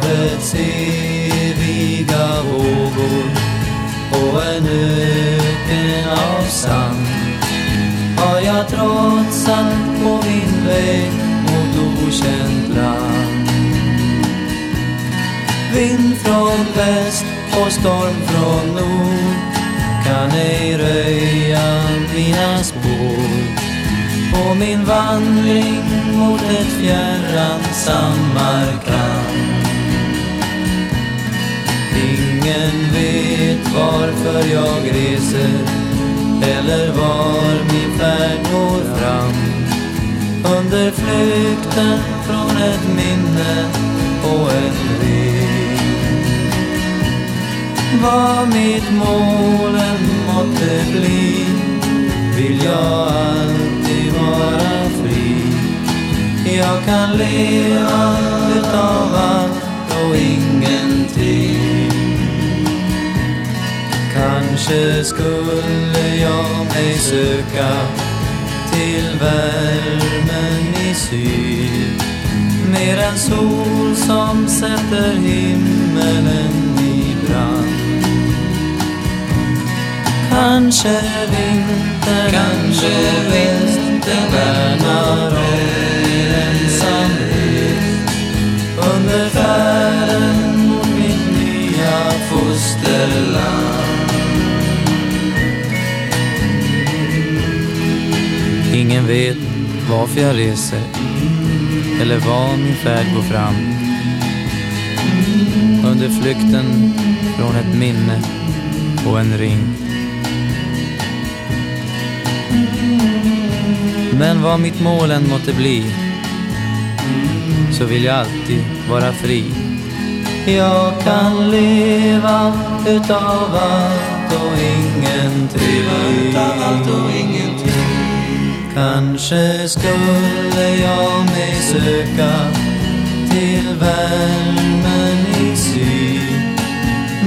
havets eviga vågor och en öken av sand har jag trotsat på min väg mot okänt land. Vind från väst och storm från nord kan ej röja mina spår på min vandring mot ett fjärran Samarkand. Ingen vet varför jag reser eller var min färd går fram. Under flykten från ett minne och en väg. Vad mitt mål än måtte bli vill jag alltid vara fri. Jag kan leva utav allt Kanske skulle jag mig söka till värmen i syd. Mer en sol som sätter himmelen i brand. Kanske vintern, Kanske vintern värnar Ingen vet varför jag reser eller var min färd går fram. Under flykten från ett minne och en ring. Men vad mitt mål än måtte bli så vill jag alltid vara fri. Jag kan leva utav allt och ingenting. Utav allt och ingenting. Kanske skulle jag mig söka till värmen i syd.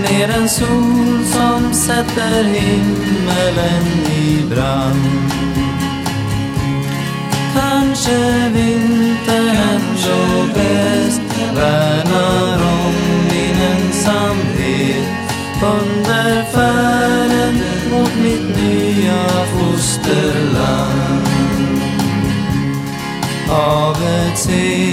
med en sol som sätter himmelen i brand. Kanske vintern ändå bäst värnar om min ensamhet under färden mot mitt nya foster. Havets eviga vågor